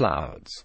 clouds.